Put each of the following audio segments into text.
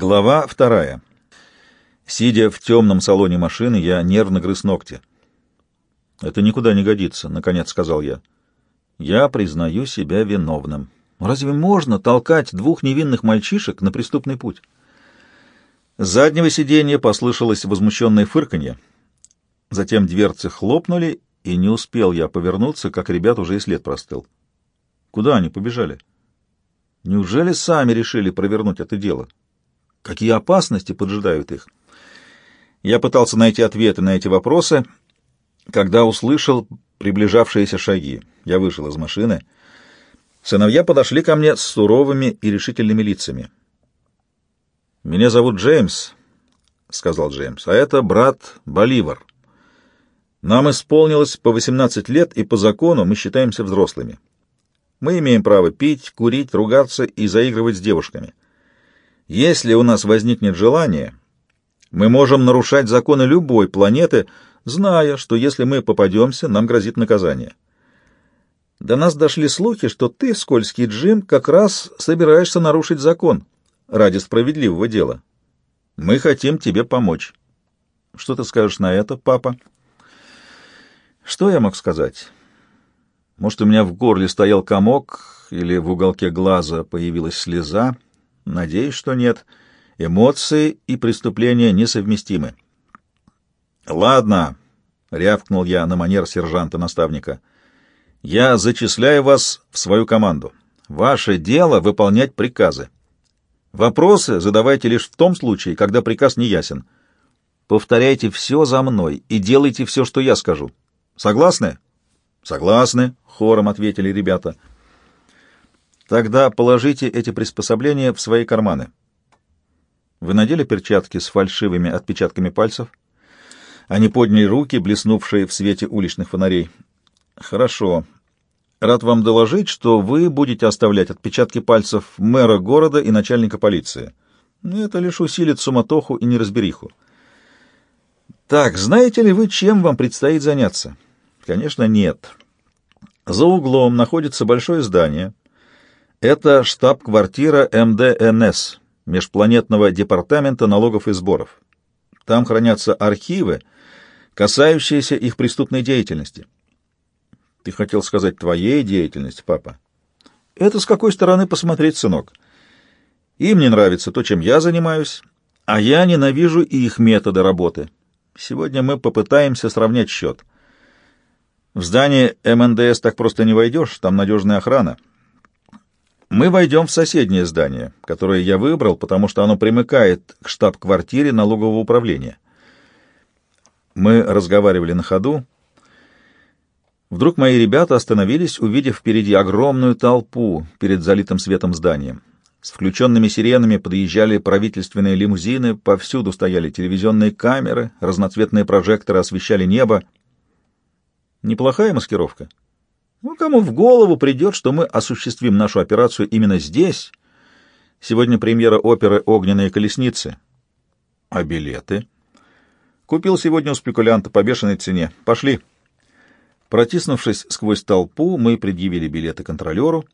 Глава вторая. Сидя в темном салоне машины, я нервно грыз ногти. «Это никуда не годится», — наконец сказал я. «Я признаю себя виновным. Разве можно толкать двух невинных мальчишек на преступный путь?» С заднего сиденья послышалось возмущенное фырканье. Затем дверцы хлопнули, и не успел я повернуться, как ребят уже и след простыл. Куда они побежали? Неужели сами решили провернуть это дело? Какие опасности поджидают их? Я пытался найти ответы на эти вопросы, когда услышал приближавшиеся шаги. Я вышел из машины. Сыновья подошли ко мне с суровыми и решительными лицами. «Меня зовут Джеймс», — сказал Джеймс, — «а это брат Боливар. Нам исполнилось по 18 лет, и по закону мы считаемся взрослыми. Мы имеем право пить, курить, ругаться и заигрывать с девушками. Если у нас возникнет желание, мы можем нарушать законы любой планеты, зная, что если мы попадемся, нам грозит наказание. До нас дошли слухи, что ты, скользкий Джим, как раз собираешься нарушить закон ради справедливого дела. Мы хотим тебе помочь. Что ты скажешь на это, папа? Что я мог сказать? Может, у меня в горле стоял комок, или в уголке глаза появилась слеза, — Надеюсь, что нет. Эмоции и преступления несовместимы. Ладно, рявкнул я на манер сержанта-наставника. Я зачисляю вас в свою команду. Ваше дело выполнять приказы. Вопросы задавайте лишь в том случае, когда приказ не ясен. Повторяйте все за мной и делайте все, что я скажу. Согласны? Согласны, хором ответили ребята. Тогда положите эти приспособления в свои карманы. Вы надели перчатки с фальшивыми отпечатками пальцев? Они подняли руки, блеснувшие в свете уличных фонарей. Хорошо. Рад вам доложить, что вы будете оставлять отпечатки пальцев мэра города и начальника полиции. Это лишь усилит суматоху и неразбериху. Так, знаете ли вы, чем вам предстоит заняться? Конечно, нет. За углом находится большое здание — это штаб-квартира МДНС, Межпланетного департамента налогов и сборов. Там хранятся архивы, касающиеся их преступной деятельности. Ты хотел сказать твоей деятельности, папа? Это с какой стороны посмотреть, сынок? Им не нравится то, чем я занимаюсь, а я ненавижу их методы работы. Сегодня мы попытаемся сравнять счет. В здание МНДС так просто не войдешь, там надежная охрана. Мы войдем в соседнее здание, которое я выбрал, потому что оно примыкает к штаб-квартире налогового управления. Мы разговаривали на ходу. Вдруг мои ребята остановились, увидев впереди огромную толпу перед залитым светом зданием. С включенными сиренами подъезжали правительственные лимузины, повсюду стояли телевизионные камеры, разноцветные прожекторы освещали небо. Неплохая маскировка. Ну, кому в голову придет, что мы осуществим нашу операцию именно здесь? Сегодня премьера оперы «Огненные колесницы». А билеты? Купил сегодня у спекулянта по бешеной цене. Пошли. Протиснувшись сквозь толпу, мы предъявили билеты контролеру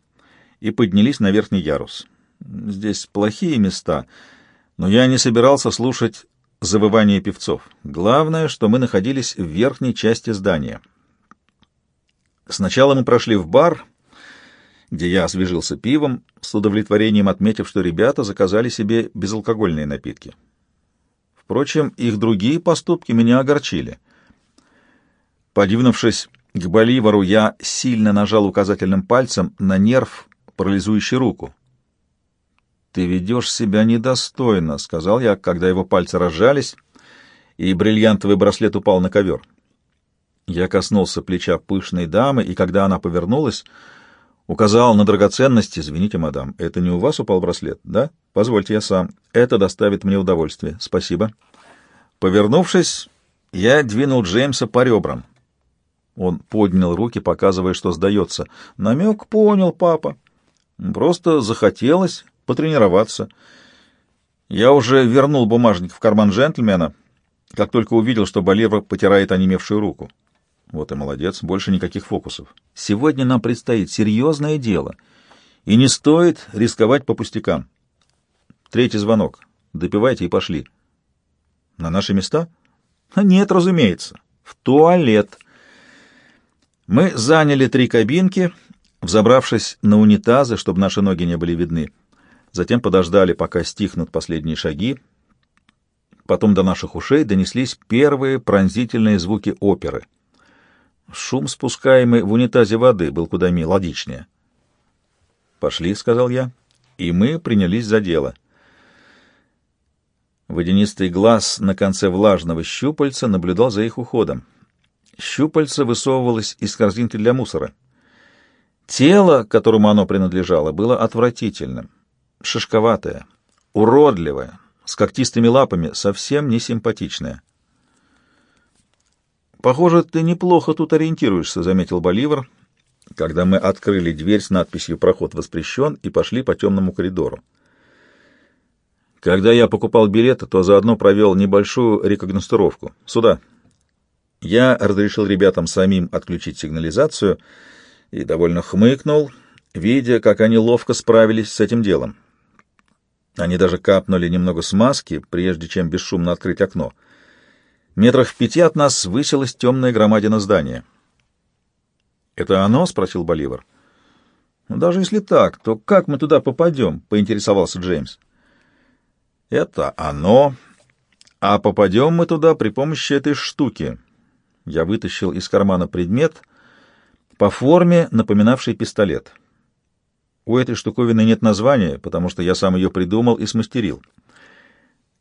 и поднялись на верхний ярус. Здесь плохие места, но я не собирался слушать завывание певцов. Главное, что мы находились в верхней части здания. Сначала мы прошли в бар, где я освежился пивом, с удовлетворением отметив, что ребята заказали себе безалкогольные напитки. Впрочем, их другие поступки меня огорчили. Подивнувшись к Боливару, я сильно нажал указательным пальцем на нерв, парализующий руку. «Ты ведешь себя недостойно», — сказал я, когда его пальцы разжались, и бриллиантовый браслет упал на ковер. Я коснулся плеча пышной дамы, и когда она повернулась, указал на драгоценности. «Извините, мадам, это не у вас упал браслет, да? Позвольте я сам. Это доставит мне удовольствие. Спасибо». Повернувшись, я двинул Джеймса по ребрам. Он поднял руки, показывая, что сдается. Намек понял, папа. Просто захотелось потренироваться. Я уже вернул бумажник в карман джентльмена, как только увидел, что Боливар потирает онемевшую руку. Вот и молодец, больше никаких фокусов. Сегодня нам предстоит серьезное дело, и не стоит рисковать по пустякам. Третий звонок. допивайте и пошли. На наши места? Нет, разумеется. В туалет. Мы заняли три кабинки, взобравшись на унитазы, чтобы наши ноги не были видны. Затем подождали, пока стихнут последние шаги. Потом до наших ушей донеслись первые пронзительные звуки оперы. Шум, спускаемый в унитазе воды, был куда мелодичнее. «Пошли», — сказал я, — и мы принялись за дело. Водянистый глаз на конце влажного щупальца наблюдал за их уходом. Щупальце высовывалось из корзинки для мусора. Тело, которому оно принадлежало, было отвратительным, шишковатое, уродливое, с когтистыми лапами, совсем не симпатичное. «Похоже, ты неплохо тут ориентируешься», — заметил Боливар, когда мы открыли дверь с надписью «Проход воспрещен» и пошли по темному коридору. Когда я покупал билеты, то заодно провел небольшую рекогностировку. Сюда. Я разрешил ребятам самим отключить сигнализацию и довольно хмыкнул, видя, как они ловко справились с этим делом. Они даже капнули немного смазки, прежде чем бесшумно открыть окно. Метрах в пяти от нас высилась темная громадина здания. «Это оно?» — спросил Боливар. «Ну, даже если так, то как мы туда попадем?» — поинтересовался Джеймс. «Это оно. А попадем мы туда при помощи этой штуки». Я вытащил из кармана предмет, по форме напоминавший пистолет. У этой штуковины нет названия, потому что я сам ее придумал и смастерил.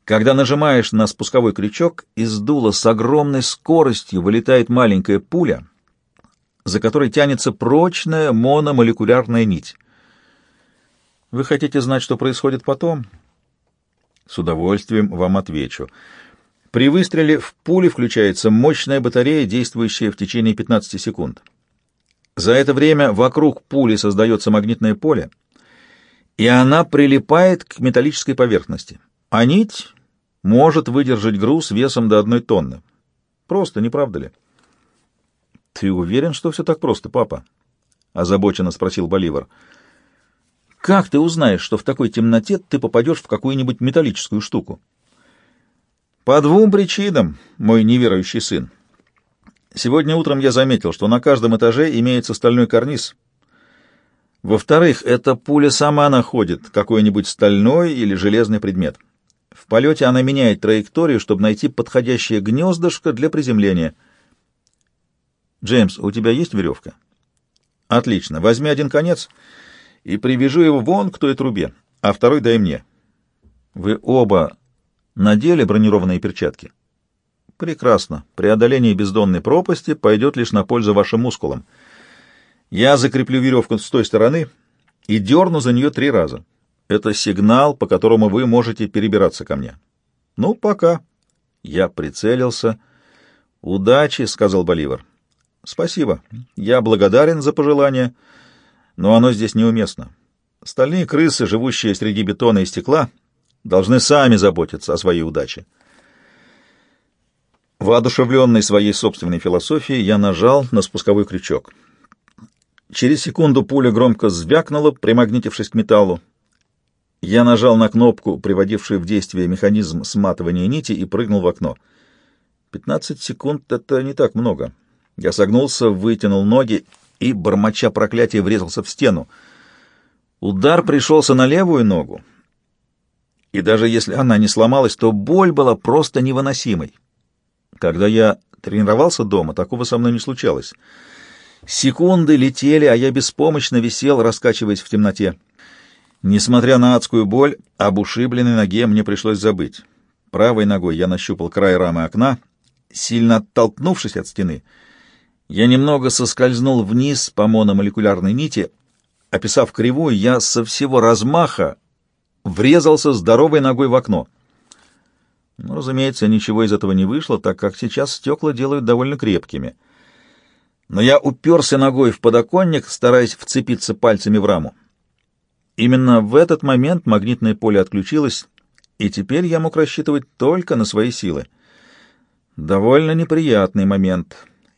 Когда нажимаешь на спусковой крючок, из дула с огромной скоростью вылетает маленькая пуля, за которой тянется прочная мономолекулярная нить. Вы хотите знать, что происходит потом? С удовольствием вам отвечу. При выстреле в пуле включается мощная батарея, действующая в течение 15 секунд. За это время вокруг пули создается магнитное поле, и она прилипает к металлической поверхности. А нить может выдержать груз весом до одной тонны. Просто, не правда ли? — Ты уверен, что все так просто, папа? — озабоченно спросил Боливар. — Как ты узнаешь, что в такой темноте ты попадешь в какую-нибудь металлическую штуку? — по двум причинам, мой неверующий сын. Сегодня утром я заметил, что на каждом этаже имеется стальной карниз. Во-вторых, эта пуля сама находит какой-нибудь стальной или железный предмет. В полете она меняет траекторию, чтобы найти подходящее гнездышко для приземления. Джеймс, у тебя есть веревка? Отлично. Возьми один конец и привяжу его вон к той трубе, а второй дай мне. Вы оба надели бронированные перчатки. Прекрасно. Преодоление бездонной пропасти пойдет лишь на пользу вашим мускулам. Я закреплю веревку с той стороны и дерну за нее три раза. Это сигнал, по которому вы можете перебираться ко мне. Ну, пока. Я прицелился. Удачи, сказал Боливар. Спасибо. Я благодарен за пожелание, но оно здесь неуместно. Стальные крысы, живущие среди бетона и стекла, должны сами заботиться о своей удаче. Воодушевленный своей собственной философией, я нажал на спусковой крючок. Через секунду пуля громко звякнула, примагнитившись к металлу. Я нажал на кнопку, приводившую в действие механизм сматывания нити, и прыгнул в окно. Пятнадцать секунд — это не так много. Я согнулся, вытянул ноги и, бормоча проклятие, врезался в стену. Удар пришелся на левую ногу, и даже если она не сломалась, то боль была просто невыносимой. Когда я тренировался дома, такого со мной не случалось. Секунды летели, а я беспомощно висел, раскачиваясь в темноте. Несмотря на адскую боль, об ушибленной ноге мне пришлось забыть. Правой ногой я нащупал край рамы окна, сильно оттолкнувшись от стены. Я немного соскользнул вниз по мономолекулярной нити. Описав кривую, я со всего размаха врезался здоровой ногой в окно. Ну, разумеется, ничего из этого не вышло, так как сейчас стекла делают довольно крепкими. Но я уперся ногой в подоконник, стараясь вцепиться пальцами в раму. Именно в этот момент магнитное поле отключилось, и теперь я мог рассчитывать только на свои силы. Довольно неприятный момент.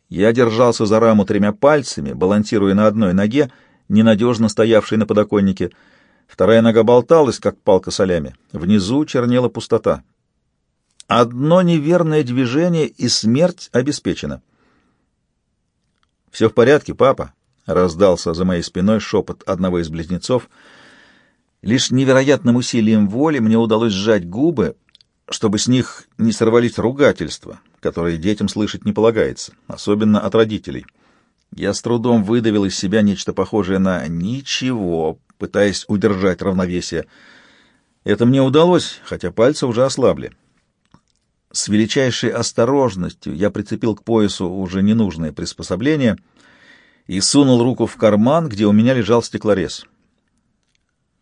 Я держался за раму тремя пальцами, балансируя на одной ноге, ненадежно стоявшей на подоконнике — Вторая нога болталась, как палка солями. Внизу чернела пустота. Одно неверное движение, и смерть обеспечена. «Все в порядке, папа?» — раздался за моей спиной шепот одного из близнецов. Лишь невероятным усилием воли мне удалось сжать губы, чтобы с них не сорвались ругательства, которые детям слышать не полагается, особенно от родителей. Я с трудом выдавил из себя нечто похожее на «ничего», пытаясь удержать равновесие. Это мне удалось, хотя пальцы уже ослабли. С величайшей осторожностью я прицепил к поясу уже ненужное приспособление и сунул руку в карман, где у меня лежал стеклорез.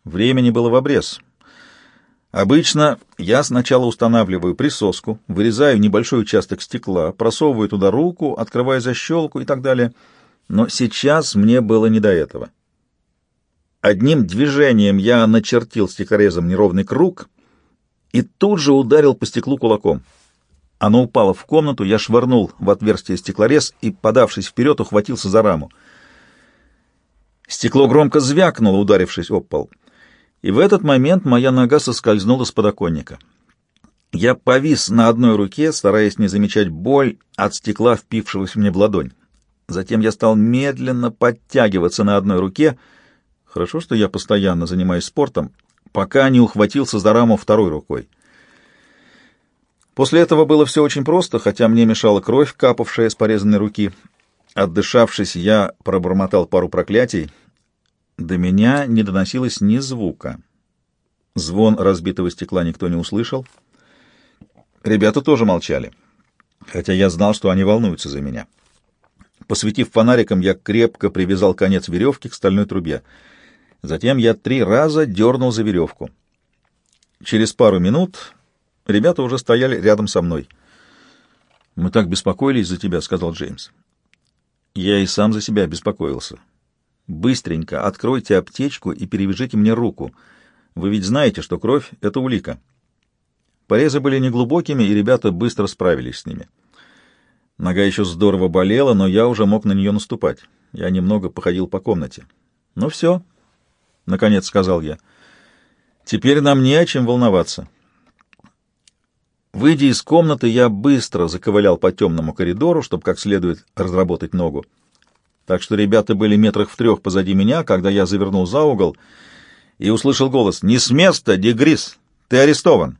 Времени было в обрез. Обычно я сначала устанавливаю присоску, вырезаю небольшой участок стекла, просовываю туда руку, открываю защелку и так далее. Но сейчас мне было не до этого. Одним движением я начертил стеклорезом неровный круг и тут же ударил по стеклу кулаком. Оно упало в комнату, я швырнул в отверстие стеклорез и, подавшись вперед, ухватился за раму. Стекло громко звякнуло, ударившись об пол. И в этот момент моя нога соскользнула с подоконника. Я повис на одной руке, стараясь не замечать боль от стекла, впившегося мне в ладонь. Затем я стал медленно подтягиваться на одной руке. Хорошо, что я постоянно занимаюсь спортом, пока не ухватился за раму второй рукой. После этого было все очень просто, хотя мне мешала кровь, капавшая с порезанной руки. Отдышавшись, я пробормотал пару проклятий. До меня не доносилось ни звука. Звон разбитого стекла никто не услышал. Ребята тоже молчали, хотя я знал, что они волнуются за меня. Посветив фонариком, я крепко привязал конец веревки к стальной трубе. Затем я три раза дернул за веревку. Через пару минут Ребята уже стояли рядом со мной. «Мы так беспокоились за тебя», — сказал Джеймс. Я и сам за себя беспокоился. «Быстренько откройте аптечку и перевяжите мне руку. Вы ведь знаете, что кровь — это улика». Порезы были неглубокими, и ребята быстро справились с ними. Нога еще здорово болела, но я уже мог на нее наступать. Я немного походил по комнате. «Ну все», — наконец сказал я, — «теперь нам не о чем волноваться». Выйдя из комнаты, я быстро заковылял по темному коридору, чтобы как следует разработать ногу. Так что ребята были метрах в трех позади меня, когда я завернул за угол и услышал голос «Не с места, Дегрис! Ты арестован!»